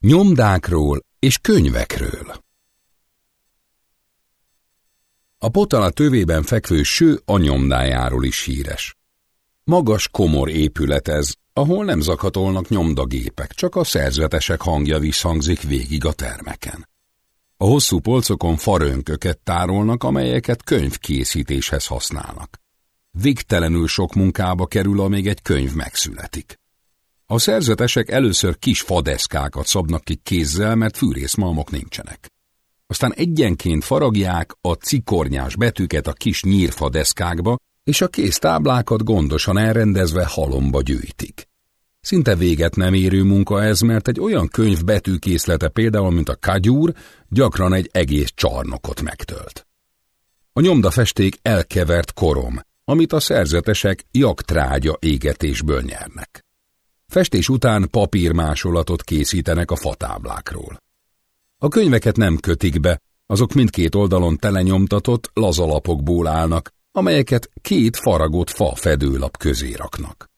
Nyomdákról és könyvekről A potala tövében fekvő ső a nyomdájáról is híres. Magas, komor épület ez, ahol nem zakatolnak nyomdagépek, csak a szerzetesek hangja visszhangzik végig a termeken. A hosszú polcokon farönköket tárolnak, amelyeket könyvkészítéshez használnak. Végtelenül sok munkába kerül, amíg egy könyv megszületik. A szerzetesek először kis fadeszkákat szabnak ki kézzel, mert fűrészmalmok nincsenek. Aztán egyenként faragják a cikornyás betűket a kis nyírfadeszkákba, és a kész táblákat gondosan elrendezve halomba gyűjtik. Szinte véget nem érő munka ez, mert egy olyan könyv betűkészlete például, mint a kagyúr, gyakran egy egész csarnokot megtölt. A nyomdafesték elkevert korom, amit a szerzetesek jaktrágya égetésből nyernek. Festés után papírmásolatot készítenek a fatáblákról. A könyveket nem kötik be, azok mindkét oldalon telenyomtatott lazalapokból állnak, amelyeket két faragott fa fedőlap közé raknak.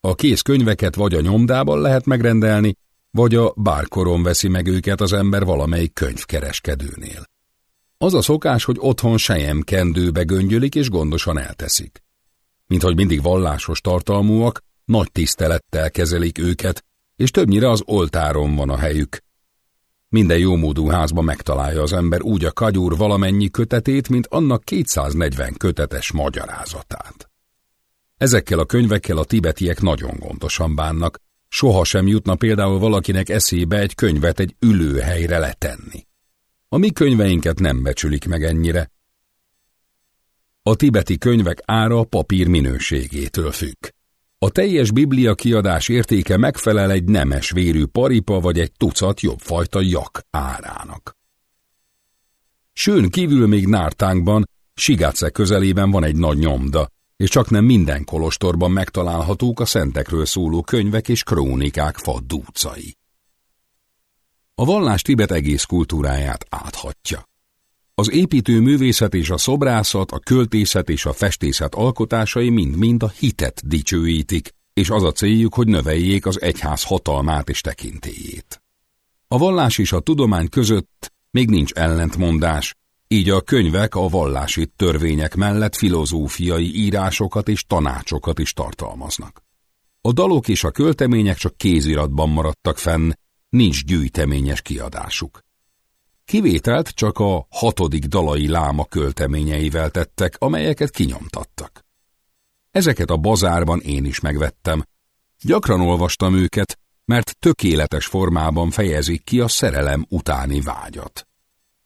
A kész könyveket vagy a nyomdában lehet megrendelni, vagy a bárkoron veszi meg őket az ember valamelyik könyvkereskedőnél. Az a szokás, hogy otthon sejem kendőbe göngyölik és gondosan elteszik. Mint hogy mindig vallásos tartalmúak, nagy tisztelettel kezelik őket, és többnyire az oltáron van a helyük. Minden jómódú házba megtalálja az ember úgy a kagyúr valamennyi kötetét, mint annak 240 kötetes magyarázatát. Ezekkel a könyvekkel a tibetiek nagyon gondosan bánnak, soha sem jutna például valakinek eszébe egy könyvet egy ülőhelyre letenni. A mi könyveinket nem becsülik meg ennyire. A tibeti könyvek ára a papír minőségétől függ. A teljes biblia kiadás értéke megfelel egy nemes vérű paripa vagy egy tucat jobbfajta jak árának. Sőn kívül még Nártánkban, Sigáce közelében van egy nagy nyomda, és csak nem minden kolostorban megtalálhatók a szentekről szóló könyvek és krónikák faddúcai. A vallás Tibet egész kultúráját áthatja. Az építő művészet és a szobrászat, a költészet és a festészet alkotásai mind-mind a hitet dicsőítik, és az a céljuk, hogy növeljék az egyház hatalmát és tekintélyét. A vallás és a tudomány között még nincs ellentmondás, így a könyvek a vallási törvények mellett filozófiai írásokat és tanácsokat is tartalmaznak. A dalok és a költemények csak kéziratban maradtak fenn, nincs gyűjteményes kiadásuk. Kivételt csak a hatodik dalai láma költeményeivel tettek, amelyeket kinyomtattak. Ezeket a bazárban én is megvettem. Gyakran olvastam őket, mert tökéletes formában fejezik ki a szerelem utáni vágyat.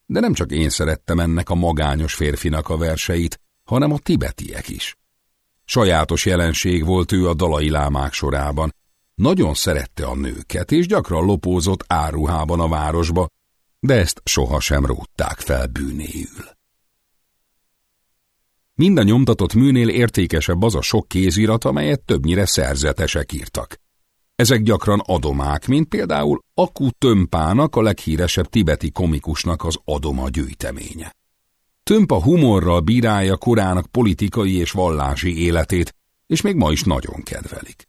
De nem csak én szerettem ennek a magányos férfinak a verseit, hanem a tibetiek is. Sajátos jelenség volt ő a dalai lámák sorában. Nagyon szerette a nőket, és gyakran lopózott áruhában a városba, de ezt sohasem rótták fel bűnéül. Mind a nyomtatott műnél értékesebb az a sok kézirat, amelyet többnyire szerzetesek írtak. Ezek gyakran adomák, mint például Aku Tömpának, a leghíresebb tibeti komikusnak az adoma gyűjteménye. Tömpa humorral bírálja korának politikai és vallási életét, és még ma is nagyon kedvelik.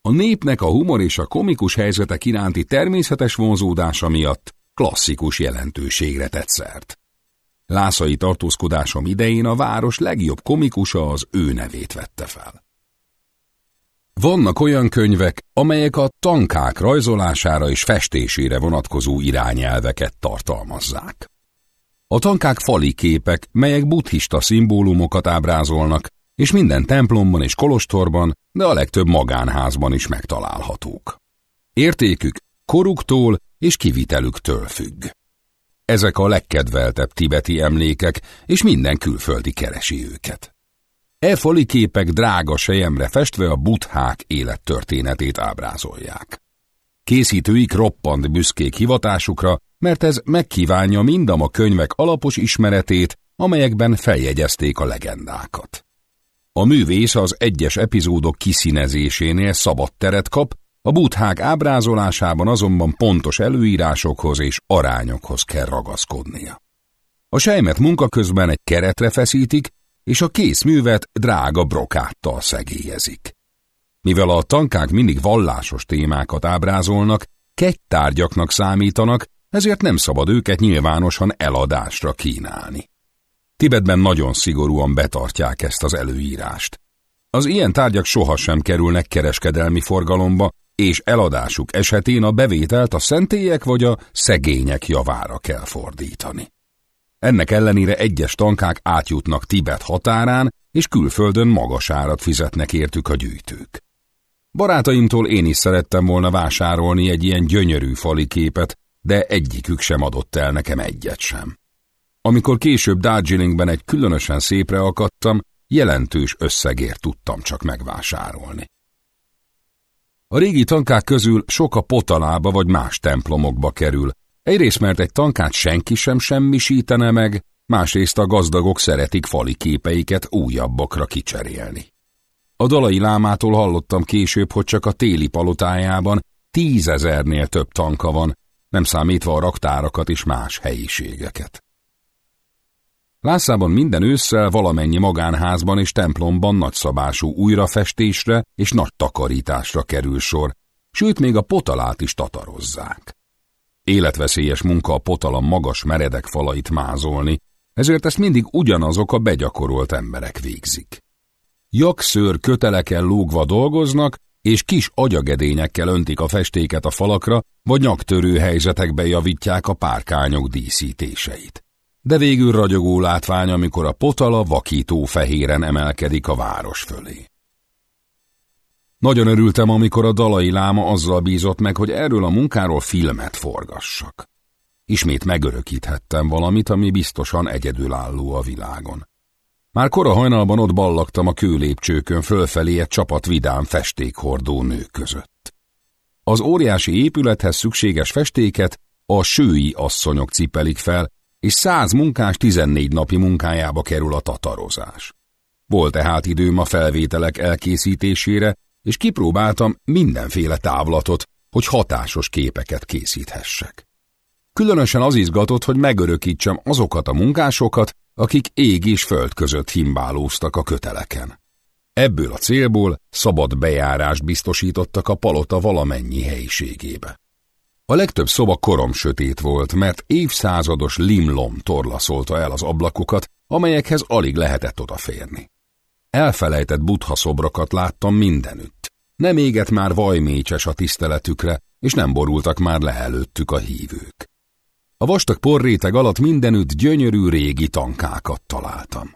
A népnek a humor és a komikus helyzetek iránti természetes vonzódása miatt klasszikus jelentőségre tett szert. Lászai tartózkodásom idején a város legjobb komikusa az ő nevét vette fel. Vannak olyan könyvek, amelyek a tankák rajzolására és festésére vonatkozó irányelveket tartalmazzák. A tankák fali képek, melyek buddhista szimbólumokat ábrázolnak, és minden templomban és kolostorban, de a legtöbb magánházban is megtalálhatók. Értékük koruktól és kivitelüktől függ. Ezek a legkedveltebb tibeti emlékek, és minden külföldi keresi őket. E fali képek drága sejemre festve a buthák élettörténetét ábrázolják. Készítőik roppant büszkék hivatásukra, mert ez megkívánja mindam a könyvek alapos ismeretét, amelyekben feljegyezték a legendákat. A művész az egyes epizódok kiszínezésénél szabad teret kap, a buthák ábrázolásában azonban pontos előírásokhoz és arányokhoz kell ragaszkodnia. A sejmet munka közben egy keretre feszítik, és a készművet drága brokáttal szegélyezik. Mivel a tankák mindig vallásos témákat ábrázolnak, kegytárgyaknak számítanak, ezért nem szabad őket nyilvánosan eladásra kínálni. Tibetben nagyon szigorúan betartják ezt az előírást. Az ilyen tárgyak sohasem kerülnek kereskedelmi forgalomba, és eladásuk esetén a bevételt a szentélyek vagy a szegények javára kell fordítani. Ennek ellenére egyes tankák átjutnak Tibet határán, és külföldön magas árat fizetnek értük a gyűjtők. Barátaimtól én is szerettem volna vásárolni egy ilyen gyönyörű fali képet, de egyikük sem adott el nekem egyet sem. Amikor később Darjeelingben egy különösen szépre akadtam, jelentős összegért tudtam csak megvásárolni. A régi tankák közül sok a potalába vagy más templomokba kerül, egyrészt mert egy tankát senki sem semmisítene meg, másrészt a gazdagok szeretik fali képeiket újabbakra kicserélni. A dalai lámától hallottam később, hogy csak a téli palotájában tízezernél több tanka van, nem számítva a raktárakat és más helyiségeket. Lászában minden ősszel valamennyi magánházban és templomban nagyszabású újrafestésre és nagy takarításra kerül sor, sőt még a potalát is tatarozzák. Életveszélyes munka a potalam magas meredek falait mázolni, ezért ezt mindig ugyanazok a begyakorolt emberek végzik. Jakszőr köteleken lógva dolgoznak, és kis agyagedényekkel öntik a festéket a falakra, vagy nyaktörő helyzetekbe javítják a párkányok díszítéseit de végül ragyogó látvány, amikor a potala vakító fehéren emelkedik a város fölé. Nagyon örültem, amikor a dalai láma azzal bízott meg, hogy erről a munkáról filmet forgassak. Ismét megörökíthettem valamit, ami biztosan egyedülálló a világon. Már kora hajnalban ott ballagtam a kőlépcsőkön fölfelé egy csapat vidám festékhordó nők között. Az óriási épülethez szükséges festéket a sői asszonyok cipelik fel, és száz munkás tizennégy napi munkájába kerül a tatarozás. Volt tehát időm a felvételek elkészítésére, és kipróbáltam mindenféle távlatot, hogy hatásos képeket készíthessek. Különösen az izgatott, hogy megörökítsem azokat a munkásokat, akik ég és föld között himbálóztak a köteleken. Ebből a célból szabad bejárást biztosítottak a palota valamennyi helyiségébe. A legtöbb szoba korom sötét volt, mert évszázados limlom torlaszolta el az ablakokat, amelyekhez alig lehetett odaférni. Elfelejtett buddha szobrokat láttam mindenütt. Nem égett már vajmécses a tiszteletükre, és nem borultak már le előttük a hívők. A vastag porréteg alatt mindenütt gyönyörű régi tankákat találtam.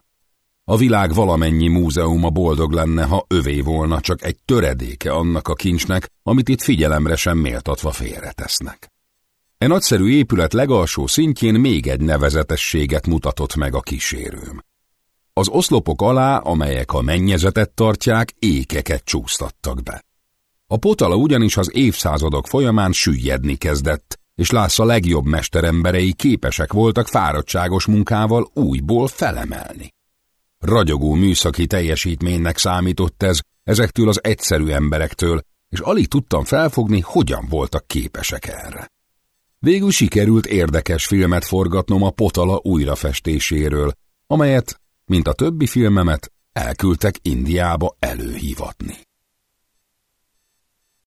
A világ valamennyi múzeuma boldog lenne, ha övé volna csak egy töredéke annak a kincsnek, amit itt figyelemre sem méltatva félretesznek. E nagyszerű épület legalsó szintjén még egy nevezetességet mutatott meg a kísérőm. Az oszlopok alá, amelyek a mennyezetet tartják, ékeket csúsztattak be. A potala ugyanis az évszázadok folyamán süllyedni kezdett, és Lásza legjobb mesteremberei képesek voltak fáradtságos munkával újból felemelni. Ragyogó műszaki teljesítménynek számított ez ezektől az egyszerű emberektől, és alig tudtam felfogni, hogyan voltak képesek erre. Végül sikerült érdekes filmet forgatnom a potala újrafestéséről, amelyet, mint a többi filmemet, elküldtek Indiába előhívatni.